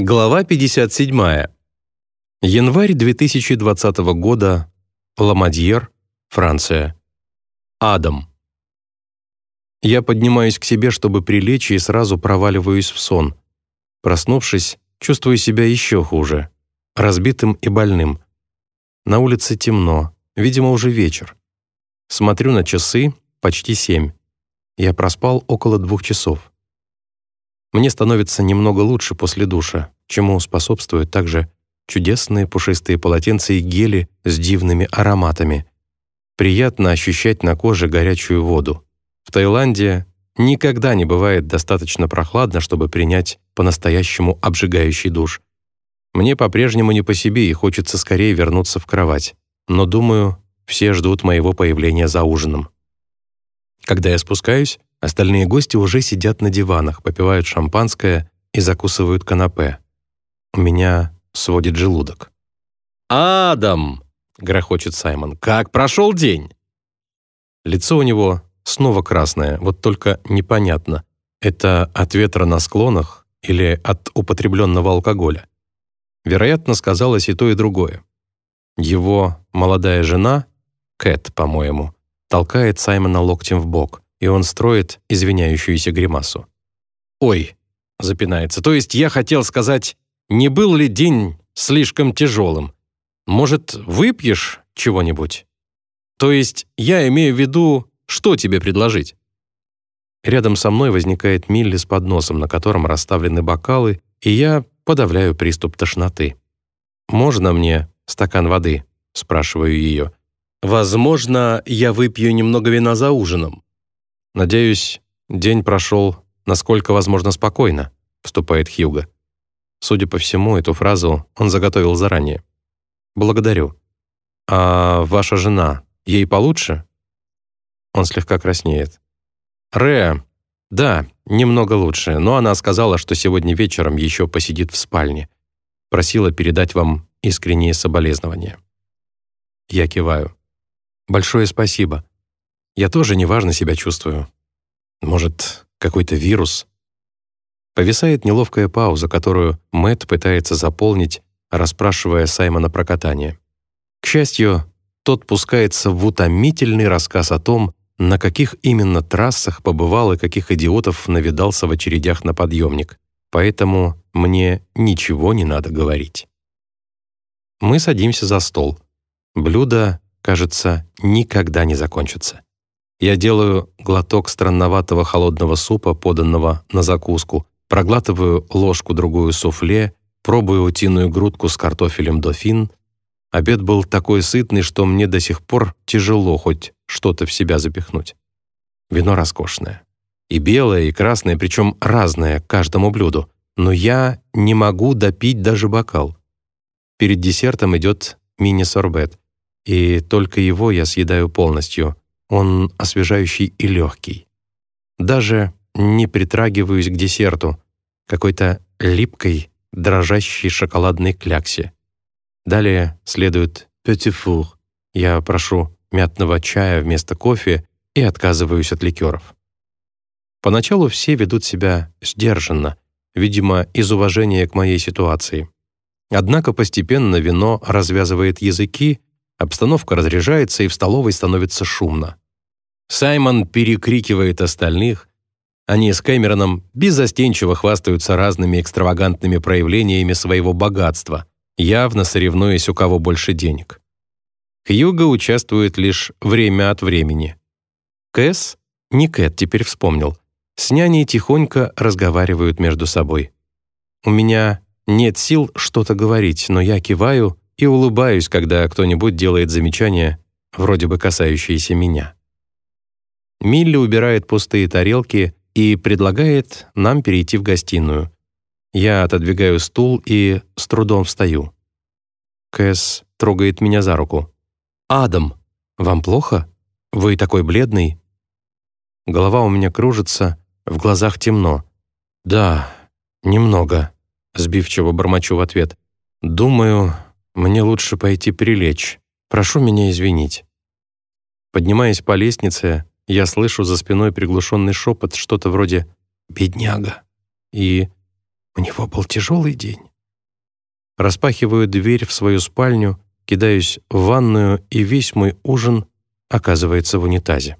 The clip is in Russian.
Глава 57. Январь 2020 года. Ламадьер, Франция. Адам. Я поднимаюсь к себе, чтобы прилечь, и сразу проваливаюсь в сон. Проснувшись, чувствую себя еще хуже, разбитым и больным. На улице темно, видимо, уже вечер. Смотрю на часы, почти семь. Я проспал около двух часов. Мне становится немного лучше после душа, чему способствуют также чудесные пушистые полотенца и гели с дивными ароматами. Приятно ощущать на коже горячую воду. В Таиланде никогда не бывает достаточно прохладно, чтобы принять по-настоящему обжигающий душ. Мне по-прежнему не по себе и хочется скорее вернуться в кровать. Но, думаю, все ждут моего появления за ужином. Когда я спускаюсь, Остальные гости уже сидят на диванах, попивают шампанское и закусывают канапе. У меня сводит желудок. «Адам!» — грохочет Саймон. «Как прошел день?» Лицо у него снова красное, вот только непонятно, это от ветра на склонах или от употребленного алкоголя. Вероятно, сказалось и то, и другое. Его молодая жена, Кэт, по-моему, толкает Саймона локтем в бок и он строит извиняющуюся гримасу. «Ой», — запинается, «то есть я хотел сказать, не был ли день слишком тяжелым? Может, выпьешь чего-нибудь? То есть я имею в виду, что тебе предложить?» Рядом со мной возникает Милли с подносом, на котором расставлены бокалы, и я подавляю приступ тошноты. «Можно мне стакан воды?» — спрашиваю ее. «Возможно, я выпью немного вина за ужином. «Надеюсь, день прошел, насколько возможно, спокойно», — вступает Хьюго. Судя по всему, эту фразу он заготовил заранее. «Благодарю. А ваша жена, ей получше?» Он слегка краснеет. «Реа, да, немного лучше, но она сказала, что сегодня вечером еще посидит в спальне. Просила передать вам искренние соболезнования». Я киваю. «Большое спасибо. Я тоже неважно себя чувствую. Может, какой-то вирус? Повисает неловкая пауза, которую Мэтт пытается заполнить, расспрашивая Саймона про катание. К счастью, тот пускается в утомительный рассказ о том, на каких именно трассах побывал и каких идиотов навидался в очередях на подъемник. Поэтому мне ничего не надо говорить. Мы садимся за стол. Блюдо, кажется, никогда не закончится. Я делаю глоток странноватого холодного супа, поданного на закуску, проглатываю ложку-другую суфле, пробую утиную грудку с картофелем дофин. Обед был такой сытный, что мне до сих пор тяжело хоть что-то в себя запихнуть. Вино роскошное. И белое, и красное, причем разное каждому блюду. Но я не могу допить даже бокал. Перед десертом идет мини-сорбет, и только его я съедаю полностью — он освежающий и легкий. Даже не притрагиваюсь к десерту, какой-то липкой, дрожащей шоколадной кляксе. Далее следует «petit four». Я прошу мятного чая вместо кофе и отказываюсь от ликеров. Поначалу все ведут себя сдержанно, видимо, из уважения к моей ситуации. Однако постепенно вино развязывает языки, Обстановка разряжается, и в столовой становится шумно. Саймон перекрикивает остальных. Они с Кэмероном беззастенчиво хвастаются разными экстравагантными проявлениями своего богатства, явно соревнуясь, у кого больше денег. Хьюго участвует лишь время от времени. Кэс, не Кэт теперь вспомнил, с няней тихонько разговаривают между собой. У меня нет сил что-то говорить, но я киваю и улыбаюсь, когда кто-нибудь делает замечание, вроде бы касающееся меня. Милли убирает пустые тарелки и предлагает нам перейти в гостиную. Я отодвигаю стул и с трудом встаю. Кэс трогает меня за руку. «Адам, вам плохо? Вы такой бледный?» Голова у меня кружится, в глазах темно. «Да, немного», — сбивчиво бормочу в ответ. «Думаю, мне лучше пойти прилечь. Прошу меня извинить». Поднимаясь по лестнице, я слышу за спиной приглушенный шепот, что-то вроде «бедняга». И «у него был тяжелый день». распахиваю дверь в свою спальню, кидаюсь в ванную, и весь мой ужин оказывается в унитазе.